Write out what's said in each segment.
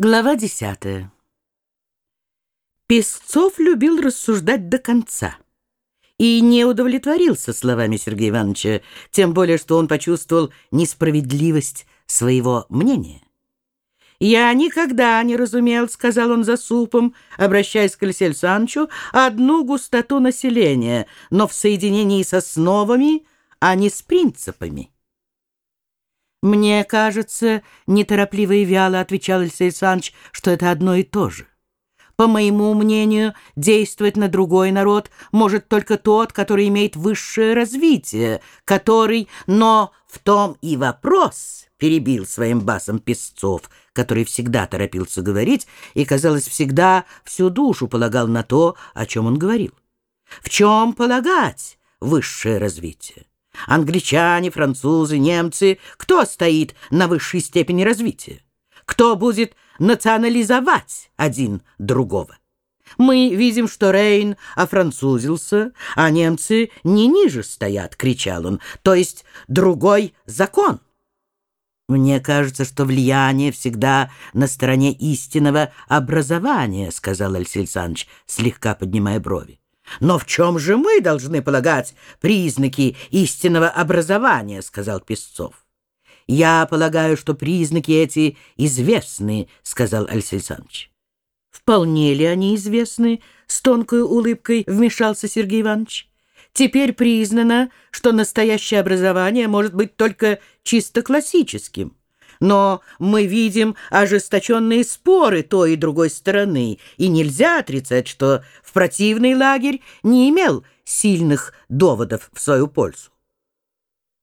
Глава десятая. Песцов любил рассуждать до конца и не удовлетворился словами Сергея Ивановича, тем более, что он почувствовал несправедливость своего мнения. «Я никогда не разумел, — сказал он за супом, обращаясь к Алексею Санчу, — одну густоту населения, но в соединении с основами, а не с принципами». «Мне кажется, неторопливо и вяло отвечал Алексей Александрович, что это одно и то же. По моему мнению, действовать на другой народ может только тот, который имеет высшее развитие, который... Но в том и вопрос, — перебил своим басом Песцов, который всегда торопился говорить и, казалось, всегда всю душу полагал на то, о чем он говорил. В чем полагать высшее развитие? Англичане, французы, немцы. Кто стоит на высшей степени развития? Кто будет национализовать один другого? Мы видим, что Рейн офранцузился, а немцы не ниже стоят, кричал он, то есть другой закон. «Мне кажется, что влияние всегда на стороне истинного образования», сказал Алексей Александрович, слегка поднимая брови. «Но в чем же мы должны полагать признаки истинного образования?» — сказал Песцов. «Я полагаю, что признаки эти известны», — сказал Алексей. «Вполне ли они известны?» — с тонкой улыбкой вмешался Сергей Иванович. «Теперь признано, что настоящее образование может быть только чисто классическим. Но мы видим ожесточенные споры той и другой стороны, и нельзя отрицать, что в противный лагерь не имел сильных доводов в свою пользу.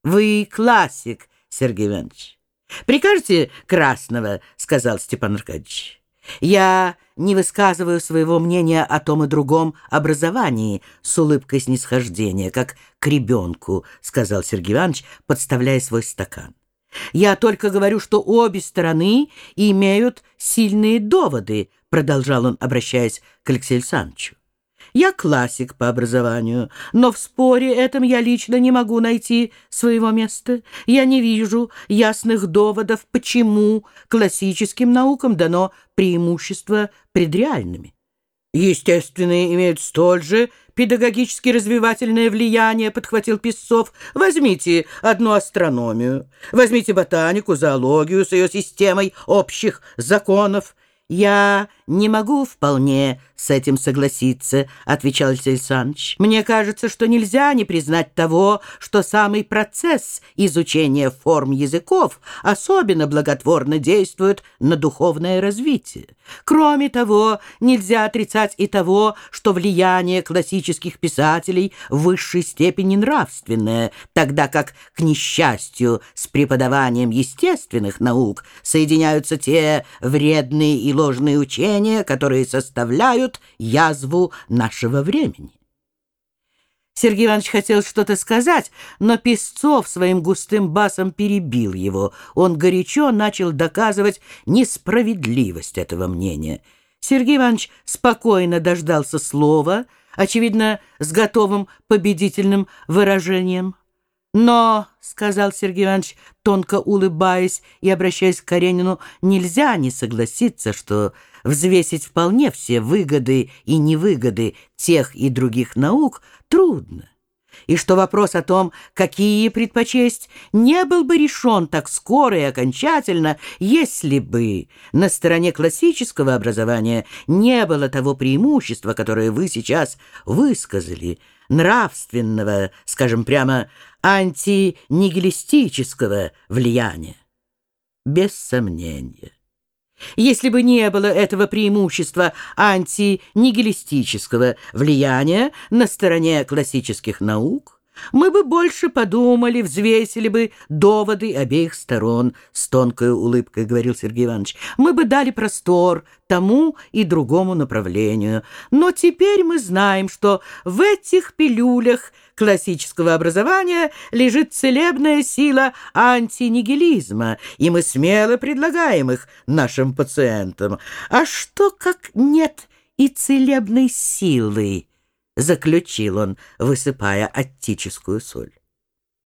«Вы классик, Сергей Иванович. Прикажете красного?» — сказал Степан Аркадьевич. «Я не высказываю своего мнения о том и другом образовании с улыбкой снисхождения, как к ребенку», — сказал Сергей Иванович, подставляя свой стакан. Я только говорю, что обе стороны имеют сильные доводы, продолжал он, обращаясь к Алексею Александровичу. Я классик по образованию, но в споре этом я лично не могу найти своего места. Я не вижу ясных доводов, почему классическим наукам дано преимущество пред реальными. Естественные имеют столь же педагогически развивательное влияние, подхватил Песцов. Возьмите одну астрономию, возьмите ботанику, зоологию с ее системой общих законов. Я «Не могу вполне с этим согласиться», — отвечал Алексей. «Мне кажется, что нельзя не признать того, что самый процесс изучения форм языков особенно благотворно действует на духовное развитие. Кроме того, нельзя отрицать и того, что влияние классических писателей в высшей степени нравственное, тогда как, к несчастью, с преподаванием естественных наук соединяются те вредные и ложные учения, которые составляют язву нашего времени. Сергей Иванович хотел что-то сказать, но Песцов своим густым басом перебил его. Он горячо начал доказывать несправедливость этого мнения. Сергей Иванович спокойно дождался слова, очевидно, с готовым победительным выражением. «Но, — сказал Сергей Иванович, тонко улыбаясь и обращаясь к Каренину, — нельзя не согласиться, что взвесить вполне все выгоды и невыгоды тех и других наук трудно, и что вопрос о том, какие предпочесть, не был бы решен так скоро и окончательно, если бы на стороне классического образования не было того преимущества, которое вы сейчас высказали, нравственного, скажем прямо, антинигилистического влияния. Без сомнения. Если бы не было этого преимущества антинигилистического влияния на стороне классических наук, мы бы больше подумали, взвесили бы доводы обеих сторон, с тонкой улыбкой говорил Сергей Иванович. Мы бы дали простор тому и другому направлению. Но теперь мы знаем, что в этих пилюлях классического образования лежит целебная сила антинигилизма, и мы смело предлагаем их нашим пациентам. А что как нет и целебной силы? — заключил он, высыпая аттическую соль.